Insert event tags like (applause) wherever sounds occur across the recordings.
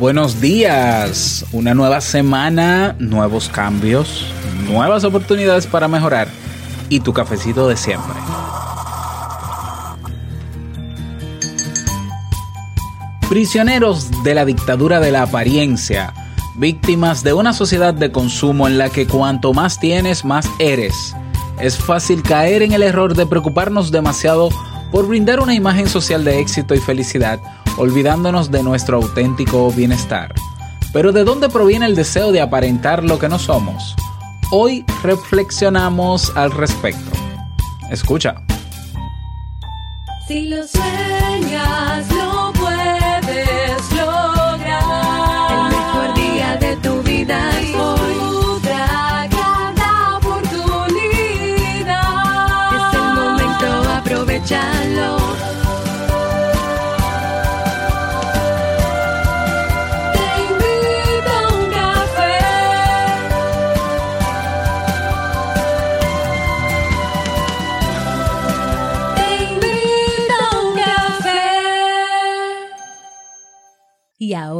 buenos días. Una nueva semana, nuevos cambios, nuevas oportunidades para mejorar y tu cafecito de siempre. Prisioneros de la dictadura de la apariencia, víctimas de una sociedad de consumo en la que cuanto más tienes, más eres. Es fácil caer en el error de preocuparnos demasiado por brindar una imagen social de éxito y felicidad olvidándonos de nuestro auténtico bienestar. Pero ¿de dónde proviene el deseo de aparentar lo que no somos? Hoy reflexionamos al respecto. Escucha.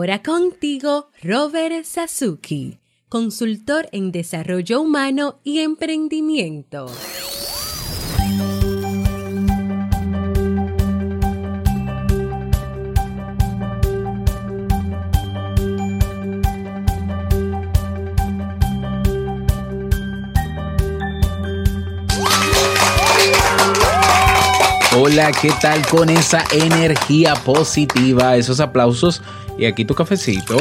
Ahora contigo, Robert Sasuki, consultor en desarrollo humano y emprendimiento. Hola, ¿qué tal con esa energía positiva, esos aplausos y aquí tu cafecito?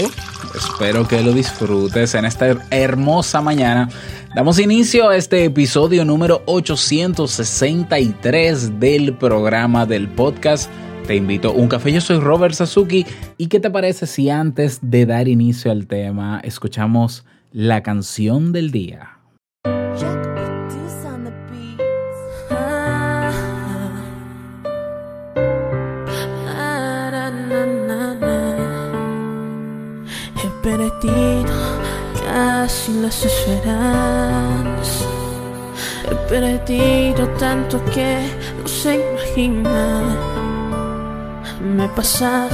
Espero que lo disfrutes en esta hermosa mañana. Damos inicio a este episodio número 863 del programa del podcast. Te invito a un café, yo soy Robert Sasuki. ¿Y qué te parece si antes de dar inicio al tema escuchamos la canción del día? Perdido casi las esperanzas. He perdido tanto que no se imagina. Me he pasado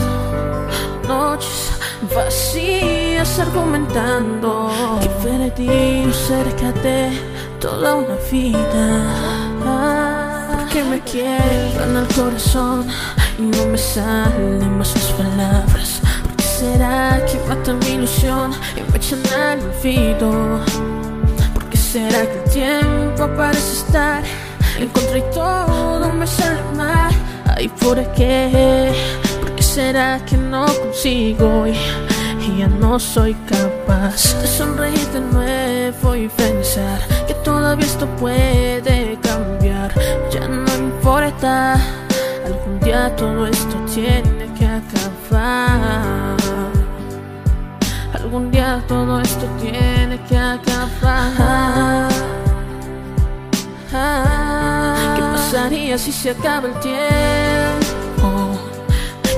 noches vacías argumentando que perdí cerca de toda una vida. Porque me quiebran el corazón y no me salen más las palabras. ¿Por qué será que mata mi ilusión y me echan al olvido? ¿Por qué será que el tiempo parece estar en contra y todo me sale mal? Ay, ¿por qué? ¿Por qué será que no consigo y, y ya no soy capaz de sonreír de nuevo y pensar que todavía esto puede cambiar? Ya no importa, algún día todo esto tiene que acabar. Algún día todo esto tiene que acabar. ¿Qué pasaría si se acaba el tiempo?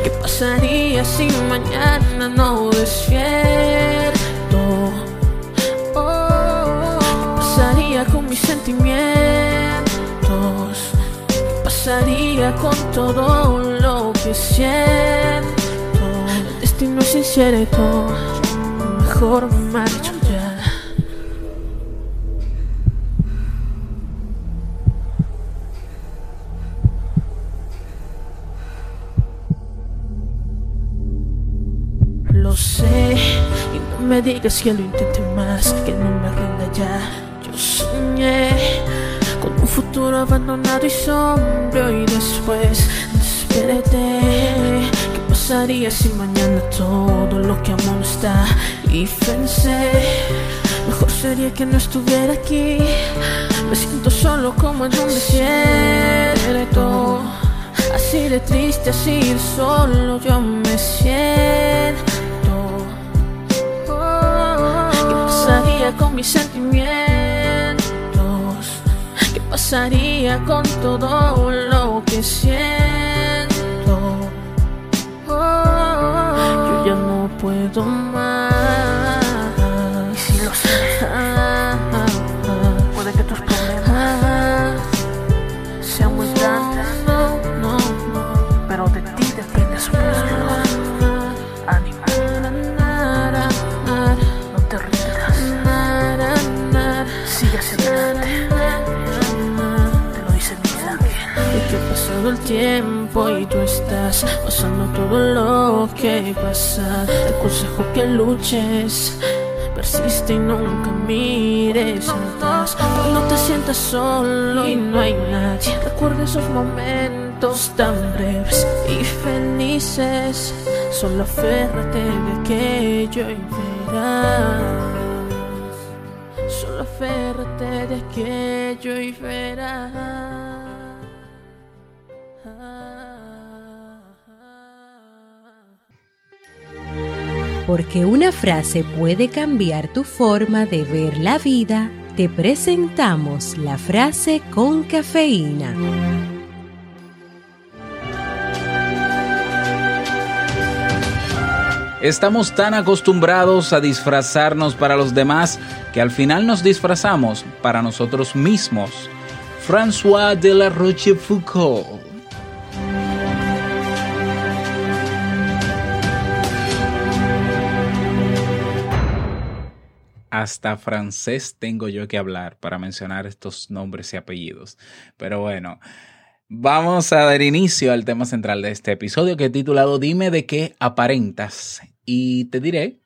¿Qué pasaría si mañana no despierto? Oh, ¿Qué pasaría con mis sentimientos? ¿Qué pasaría con todo lo que siento? El destino es incierto, mejor me marcho ya. Lo sé, y no me digas que lo intente más, que no me rinda ya. Yo soñé futuro abandonado y sombrío y después desperté. ¿Qué pasaría si mañana todo lo que amo no está? Y pensé, mejor sería que no estuviera aquí. Me siento solo como en un desierto. Así de triste, así de solo yo me siento. ¿Qué pasaría con mis sentimientos? ¿Qué pasaría con todo lo que siento? Yo ya no puedo más. Tiempo y tú estás pasando todo lo que pasa. Te aconsejo que luches. Persiste y nunca mires atrás Cuando te sientas solo y no hay nadie Recuerda esos momentos tan breves y felices Solo aférrate de aquello y verás Solo aférrate de aquello y verás Porque una frase puede cambiar tu forma de ver la vida, te presentamos la frase con cafeína. Estamos tan acostumbrados a disfrazarnos para los demás que al final nos disfrazamos para nosotros mismos. François de la Rochefoucauld. Hasta francés tengo yo que hablar para mencionar estos nombres y apellidos. Pero bueno, vamos a dar inicio al tema central de este episodio que he titulado Dime de qué aparentas y te diré.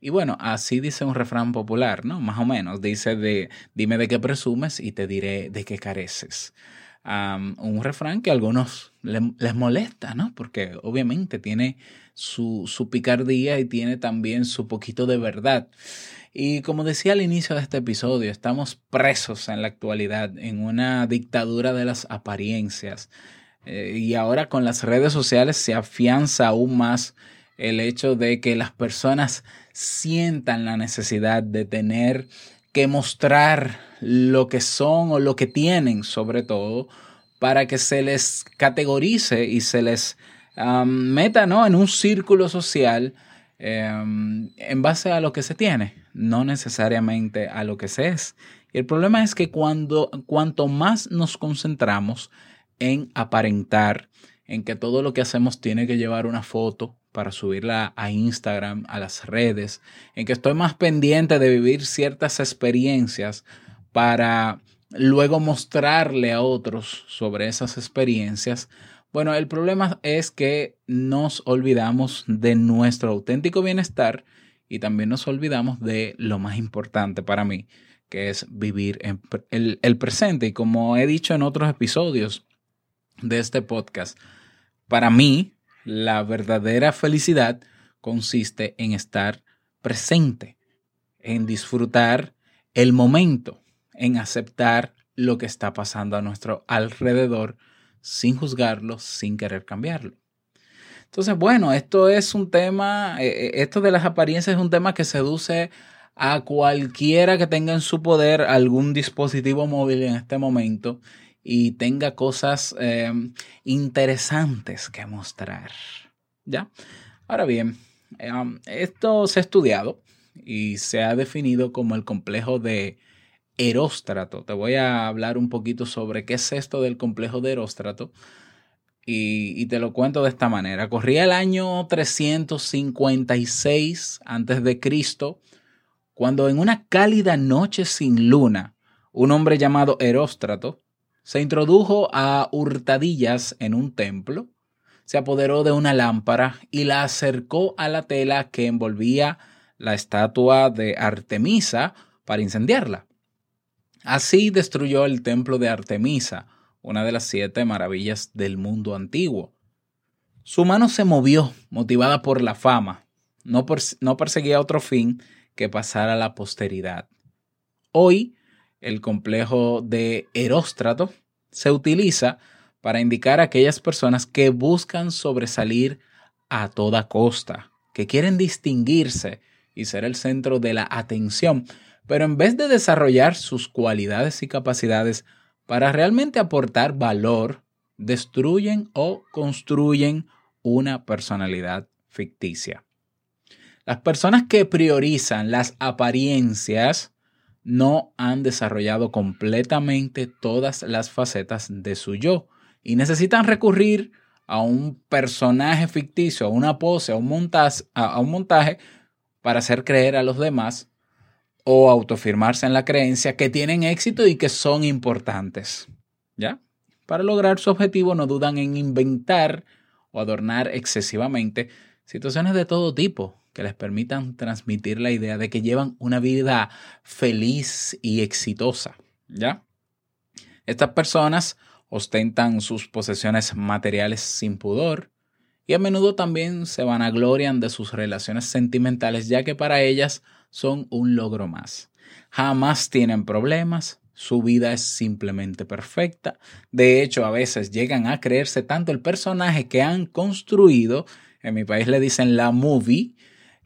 Y bueno, así dice un refrán popular, ¿no? Más o menos. Dice de dime de qué presumes y te diré de qué careces. Un refrán que a algunos le- les molesta, ¿no? Porque obviamente tiene su, su picardía y tiene también su poquito de verdad. Y como decía al inicio de este episodio, estamos presos en la actualidad en una dictadura de las apariencias. Eh, y ahora con las redes sociales se afianza aún más el hecho de que las personas sientan la necesidad de tener que mostrar lo que son o lo que tienen sobre todo para que se les categorice y se les meta ¿no? en un círculo social um, en base a lo que se tiene, no necesariamente a lo que se es. Y el problema es que cuando, cuanto más nos concentramos en aparentar, en que todo lo que hacemos tiene que llevar una foto para subirla a Instagram, a las redes, en que estoy más pendiente de vivir ciertas experiencias para luego mostrarle a otros sobre esas experiencias. Bueno, el problema es que nos olvidamos de nuestro auténtico bienestar y también nos olvidamos de lo más importante para mí, que es vivir en el, el presente. Y como he dicho en otros episodios de este podcast, para mí la verdadera felicidad consiste en estar presente, en disfrutar el momento, en aceptar lo que está pasando a nuestro alrededor sin juzgarlo, sin querer cambiarlo. Entonces, bueno, esto es un tema, eh, esto de las apariencias es un tema que seduce a cualquiera que tenga en su poder algún dispositivo móvil en este momento y tenga cosas eh, interesantes que mostrar. ¿Ya? Ahora bien, eh, esto se ha estudiado y se ha definido como el complejo de Eróstrato. Te voy a hablar un poquito sobre qué es esto del complejo de Eróstrato y, te lo cuento de esta manera. Corría el año 356 antes de Cristo, cuando en una cálida noche sin luna, un hombre llamado Eróstrato se introdujo a hurtadillas en un templo, se apoderó de una lámpara y la acercó a la tela que envolvía la estatua de Artemisa para incendiarla. Así destruyó el templo de Artemisa, una de las siete maravillas del mundo antiguo. Su mano se movió, motivada por la fama. No, perseguía otro fin que pasar a la posteridad. Hoy, el complejo de Eróstrato se utiliza para indicar a aquellas personas que buscan sobresalir a toda costa, que quieren distinguirse y ser el centro de la atención, pero en vez de desarrollar sus cualidades y capacidades para realmente aportar valor, destruyen o construyen una personalidad ficticia. Las personas que priorizan las apariencias no han desarrollado completamente todas las facetas de su yo y necesitan recurrir a un personaje ficticio, a una pose, a un montaje, a un montaje para hacer creer a los demás o autofirmarse en la creencia que tienen éxito y que son importantes. ¿Ya? para lograr su objetivo no dudan en inventar o adornar excesivamente situaciones de todo tipo que les permitan transmitir la idea de que llevan una vida feliz y exitosa, ¿ya? Estas personas ostentan sus posesiones materiales sin pudor y a menudo también se vanaglorian de sus relaciones sentimentales ya que para ellas son un logro más. Jamás tienen problemas, su vida es simplemente perfecta. De hecho, a veces llegan a creerse tanto el personaje que han construido, en mi país le dicen la movie,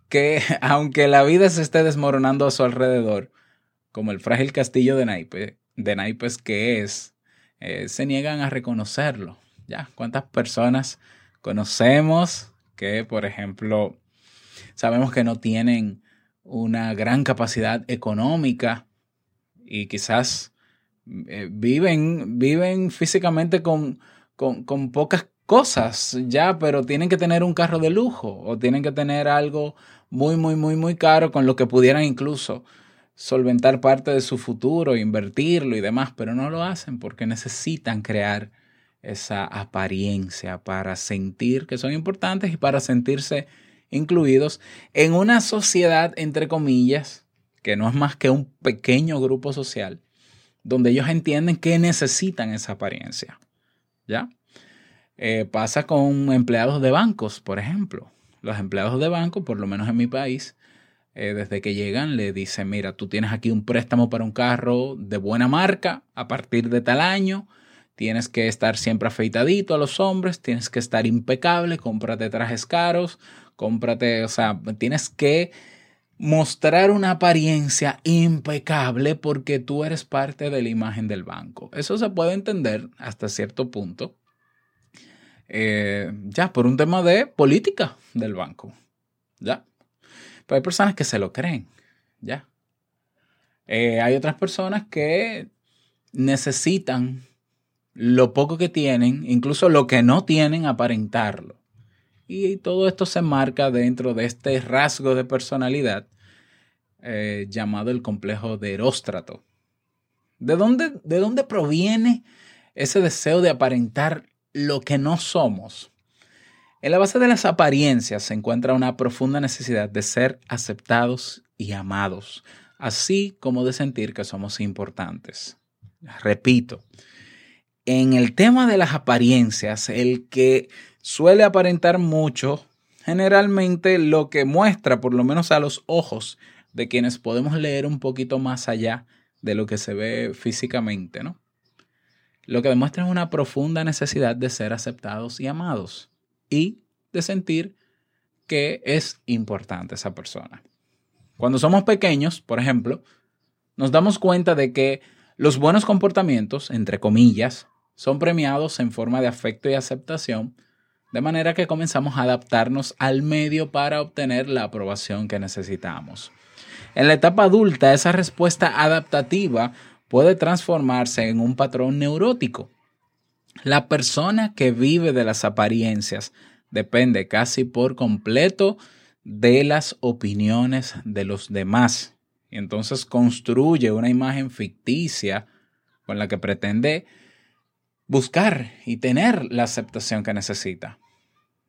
que (laughs) aunque la vida se esté desmoronando a su alrededor, como el frágil castillo de naipes, de naipes que es, eh, se niegan a reconocerlo. ¿Ya? ¿Cuántas personas conocemos que, por ejemplo, sabemos que no tienen una gran capacidad económica y quizás eh, viven, viven físicamente con, con, con pocas cosas ya, pero tienen que tener un carro de lujo o tienen que tener algo muy, muy, muy, muy caro con lo que pudieran incluso solventar parte de su futuro, invertirlo y demás, pero no lo hacen porque necesitan crear esa apariencia para sentir que son importantes y para sentirse incluidos en una sociedad, entre comillas, que no es más que un pequeño grupo social, donde ellos entienden que necesitan esa apariencia. ¿Ya? Eh, pasa con empleados de bancos, por ejemplo. Los empleados de banco, por lo menos en mi país, eh, desde que llegan le dicen, mira, tú tienes aquí un préstamo para un carro de buena marca a partir de tal año, tienes que estar siempre afeitadito a los hombres, tienes que estar impecable, cómprate trajes caros, cómprate, o sea, tienes que mostrar una apariencia impecable porque tú eres parte de la imagen del banco. Eso se puede entender hasta cierto punto, eh, ya, por un tema de política del banco, ya. Pero hay personas que se lo creen, ya. Eh, hay otras personas que necesitan lo poco que tienen, incluso lo que no tienen, aparentarlo. Y todo esto se marca dentro de este rasgo de personalidad eh, llamado el complejo de Eróstrato. ¿De dónde, ¿De dónde proviene ese deseo de aparentar lo que no somos? En la base de las apariencias se encuentra una profunda necesidad de ser aceptados y amados, así como de sentir que somos importantes. Repito, en el tema de las apariencias, el que suele aparentar mucho, generalmente lo que muestra, por lo menos a los ojos de quienes podemos leer un poquito más allá de lo que se ve físicamente, ¿no? Lo que demuestra es una profunda necesidad de ser aceptados y amados y de sentir que es importante esa persona. Cuando somos pequeños, por ejemplo, nos damos cuenta de que los buenos comportamientos, entre comillas, son premiados en forma de afecto y aceptación, de manera que comenzamos a adaptarnos al medio para obtener la aprobación que necesitamos. En la etapa adulta, esa respuesta adaptativa puede transformarse en un patrón neurótico. La persona que vive de las apariencias depende casi por completo de las opiniones de los demás. Y entonces construye una imagen ficticia con la que pretende buscar y tener la aceptación que necesita.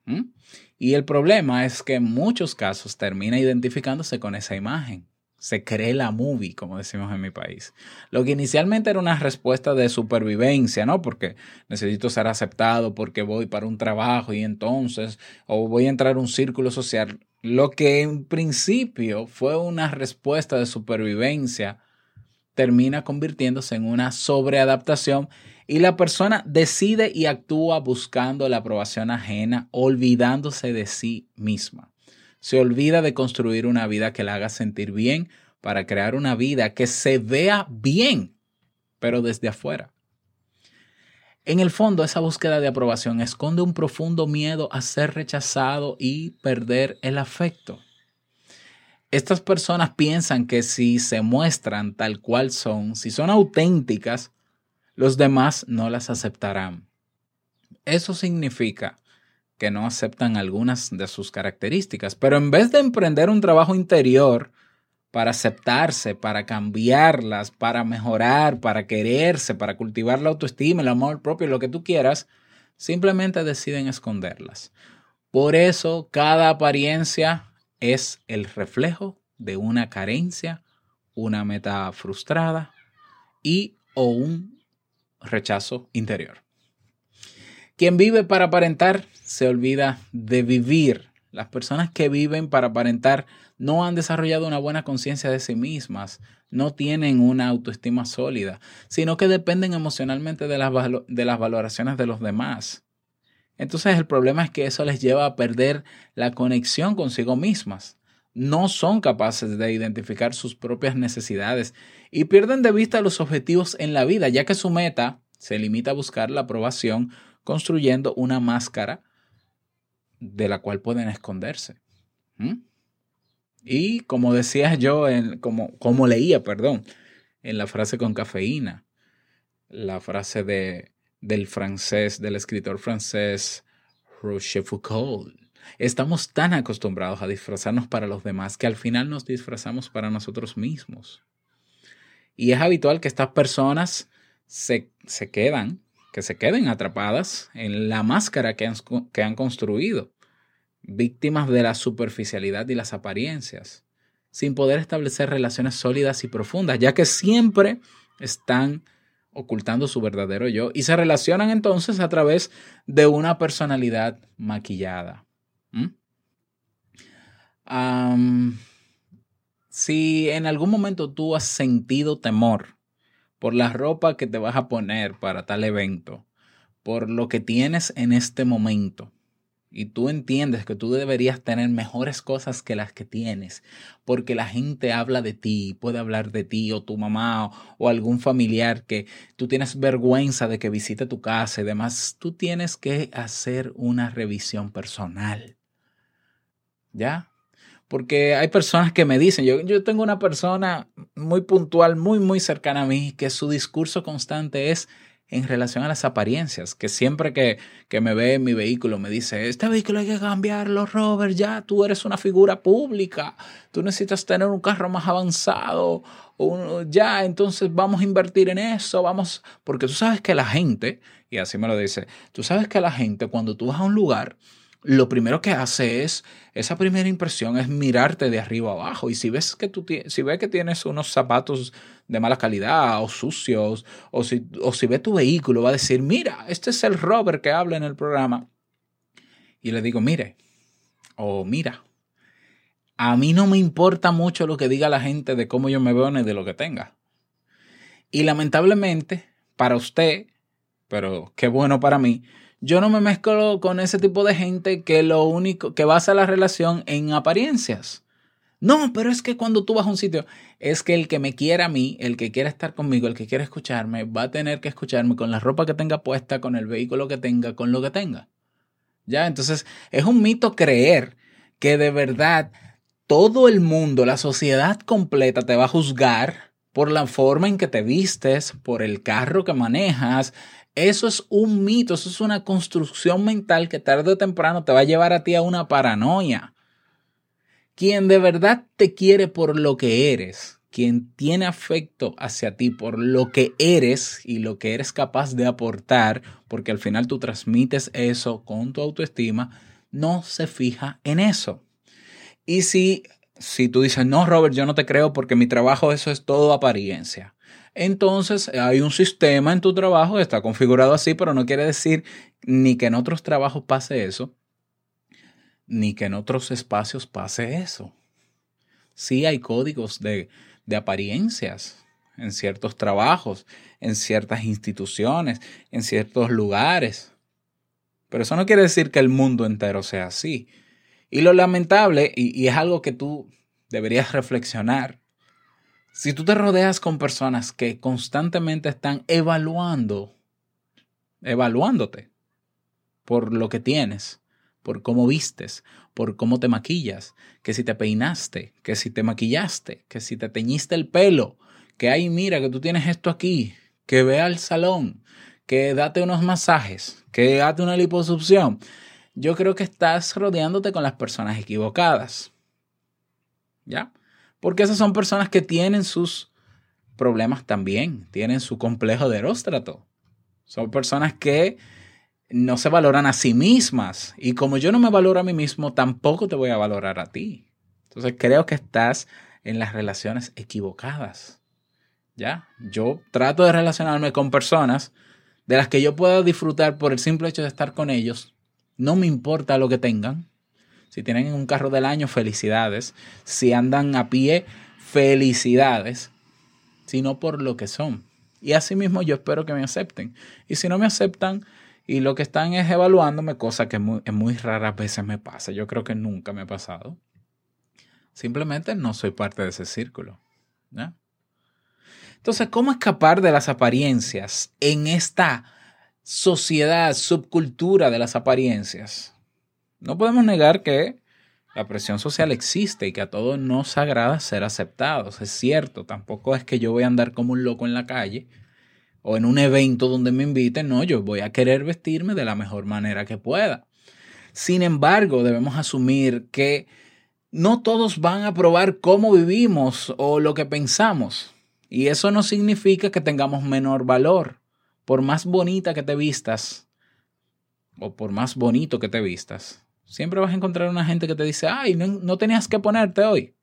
¿Mm? Y el problema es que en muchos casos termina identificándose con esa imagen. Se cree la movie, como decimos en mi país. Lo que inicialmente era una respuesta de supervivencia, ¿no? Porque necesito ser aceptado, porque voy para un trabajo y entonces, o voy a entrar a un círculo social. Lo que en principio fue una respuesta de supervivencia termina convirtiéndose en una sobreadaptación y la persona decide y actúa buscando la aprobación ajena, olvidándose de sí misma. Se olvida de construir una vida que la haga sentir bien para crear una vida que se vea bien, pero desde afuera. En el fondo, esa búsqueda de aprobación esconde un profundo miedo a ser rechazado y perder el afecto. Estas personas piensan que si se muestran tal cual son, si son auténticas, los demás no las aceptarán. Eso significa que no aceptan algunas de sus características, pero en vez de emprender un trabajo interior para aceptarse, para cambiarlas, para mejorar, para quererse, para cultivar la autoestima, el amor propio, lo que tú quieras, simplemente deciden esconderlas. Por eso cada apariencia es el reflejo de una carencia, una meta frustrada y o un rechazo interior. Quien vive para aparentar se olvida de vivir. Las personas que viven para aparentar no han desarrollado una buena conciencia de sí mismas, no tienen una autoestima sólida, sino que dependen emocionalmente de las, de las valoraciones de los demás. Entonces el problema es que eso les lleva a perder la conexión consigo mismas. No son capaces de identificar sus propias necesidades y pierden de vista los objetivos en la vida, ya que su meta se limita a buscar la aprobación construyendo una máscara de la cual pueden esconderse. Y como decía yo, en, como, como leía, perdón, en la frase con cafeína, la frase de del francés, del escritor francés Rocher Foucault. Estamos tan acostumbrados a disfrazarnos para los demás que al final nos disfrazamos para nosotros mismos. Y es habitual que estas personas se, se quedan, que se queden atrapadas en la máscara que han, que han construido, víctimas de la superficialidad y las apariencias, sin poder establecer relaciones sólidas y profundas, ya que siempre están ocultando su verdadero yo y se relacionan entonces a través de una personalidad maquillada. si en algún momento tú has sentido temor por la ropa que te vas a poner para tal evento, por lo que tienes en este momento, y tú entiendes que tú deberías tener mejores cosas que las que tienes, porque la gente habla de ti, puede hablar de ti o tu mamá o, algún familiar que tú tienes vergüenza de que visite tu casa y demás, tú tienes que hacer una revisión personal. ¿Ya? Porque hay personas que me dicen, yo, yo tengo una persona muy puntual, muy, muy cercana a mí, que su discurso constante es, en relación a las apariencias, que siempre que, que, me ve en mi vehículo me dice, este vehículo hay que cambiarlo, Robert, ya tú eres una figura pública, tú necesitas tener un carro más avanzado, ya, entonces vamos a invertir en eso, vamos, porque tú sabes que la gente, y así me lo dice, tú sabes que la gente cuando tú vas a un lugar, lo primero que hace es, esa primera impresión es mirarte de arriba abajo. Y si ves que, tú, si ves que tienes unos zapatos de mala calidad o sucios, o si, o si ve tu vehículo, va a decir, mira, este es el Robert que habla en el programa. Y le digo, mire, o mira, a mí no me importa mucho lo que diga la gente de cómo yo me veo ni de lo que tenga. Y lamentablemente, para usted, pero qué bueno para mí, yo no me mezclo con ese tipo de gente que lo único que basa la relación en apariencias. No, pero es que cuando tú vas a un sitio, es que el que me quiera a mí, el que quiera estar conmigo, el que quiera escucharme, va a tener que escucharme con la ropa que tenga puesta, con el vehículo que tenga, con lo que tenga. Ya, entonces es un mito creer que de verdad todo el mundo, la sociedad completa te va a juzgar por la forma en que te vistes, por el carro que manejas, eso es un mito, eso es una construcción mental que tarde o temprano te va a llevar a ti a una paranoia. Quien de verdad te quiere por lo que eres, quien tiene afecto hacia ti por lo que eres y lo que eres capaz de aportar, porque al final tú transmites eso con tu autoestima, no se fija en eso. Y si, si tú dices, no, Robert, yo no te creo porque mi trabajo eso es todo apariencia entonces hay un sistema en tu trabajo que está configurado así, pero no quiere decir ni que en otros trabajos pase eso, ni que en otros espacios pase eso. Sí hay códigos de, de apariencias en ciertos trabajos, en ciertas instituciones, en ciertos lugares. Pero eso no quiere decir que el mundo entero sea así. Y lo lamentable, y, es algo que tú deberías reflexionar, si tú te rodeas con personas que constantemente están evaluando, evaluándote por lo que tienes, por cómo vistes, por cómo te maquillas, que si te peinaste, que si te maquillaste, que si te teñiste el pelo, que ahí mira que tú tienes esto aquí, que ve al salón, que date unos masajes, que date una liposucción. Yo creo que estás rodeándote con las personas equivocadas. ¿Ya? Porque esas son personas que tienen sus problemas también, tienen su complejo de eróstrato. Son personas que no se valoran a sí mismas. Y como yo no me valoro a mí mismo, tampoco te voy a valorar a ti. Entonces creo que estás en las relaciones equivocadas. ¿Ya? Yo trato de relacionarme con personas de las que yo pueda disfrutar por el simple hecho de estar con ellos. No me importa lo que tengan. Si tienen un carro del año, felicidades. Si andan a pie, felicidades. Sino por lo que son. Y así mismo yo espero que me acepten. Y si no me aceptan y lo que están es evaluándome, cosa que muy, muy raras veces me pasa. Yo creo que nunca me ha pasado. Simplemente no soy parte de ese círculo. ¿ya? Entonces, ¿cómo escapar de las apariencias en esta sociedad, subcultura de las apariencias? No podemos negar que la presión social existe y que a todos nos agrada ser aceptados. Es cierto, tampoco es que yo voy a andar como un loco en la calle o en un evento donde me inviten, no, yo voy a querer vestirme de la mejor manera que pueda. Sin embargo, debemos asumir que no todos van a probar cómo vivimos o lo que pensamos. Y eso no significa que tengamos menor valor. Por más bonita que te vistas, o por más bonito que te vistas, siempre vas a encontrar una gente que te dice, ay, no, no tenías que ponerte hoy.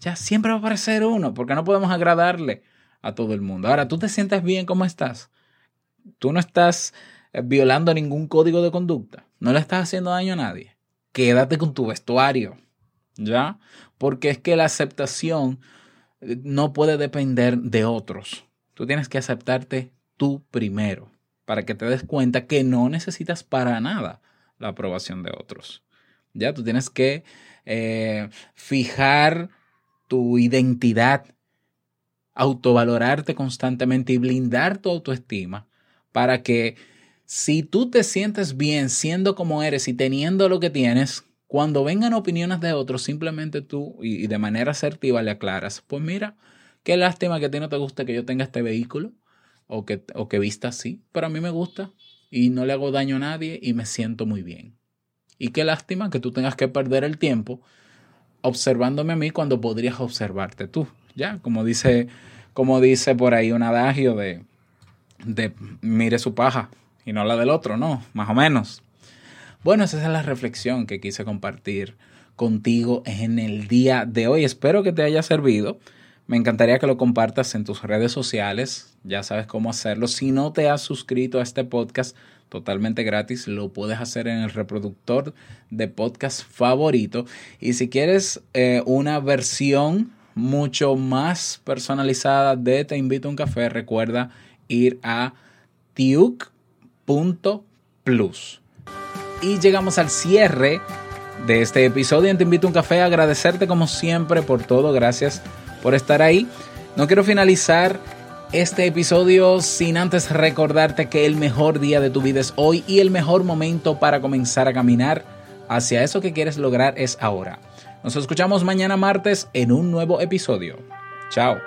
Ya siempre va a aparecer uno, porque no podemos agradarle a todo el mundo. Ahora, ¿tú te sientes bien como estás? Tú no estás eh, violando ningún código de conducta. No le estás haciendo daño a nadie. Quédate con tu vestuario. ¿Ya? Porque es que la aceptación eh, no puede depender de otros. Tú tienes que aceptarte tú primero para que te des cuenta que no necesitas para nada la aprobación de otros. Ya tú tienes que eh, fijar tu identidad, autovalorarte constantemente y blindar tu autoestima para que si tú te sientes bien siendo como eres y teniendo lo que tienes, cuando vengan opiniones de otros, simplemente tú y, de manera asertiva le aclaras, pues mira, qué lástima que a ti no te guste que yo tenga este vehículo o que, o que vista así, pero a mí me gusta y no le hago daño a nadie y me siento muy bien. Y qué lástima que tú tengas que perder el tiempo observándome a mí cuando podrías observarte tú. Ya, como dice, como dice por ahí un adagio de, de mire su paja y no la del otro, no, más o menos. Bueno, esa es la reflexión que quise compartir contigo en el día de hoy. Espero que te haya servido. Me encantaría que lo compartas en tus redes sociales. Ya sabes cómo hacerlo. Si no te has suscrito a este podcast totalmente gratis, lo puedes hacer en el reproductor de podcast favorito. Y si quieres eh, una versión mucho más personalizada de Te invito a un café, recuerda ir a tiuk.plus. Y llegamos al cierre de este episodio Te invito a un café. Agradecerte como siempre por todo. Gracias por estar ahí. No quiero finalizar este episodio sin antes recordarte que el mejor día de tu vida es hoy y el mejor momento para comenzar a caminar hacia eso que quieres lograr es ahora. Nos escuchamos mañana martes en un nuevo episodio. Chao.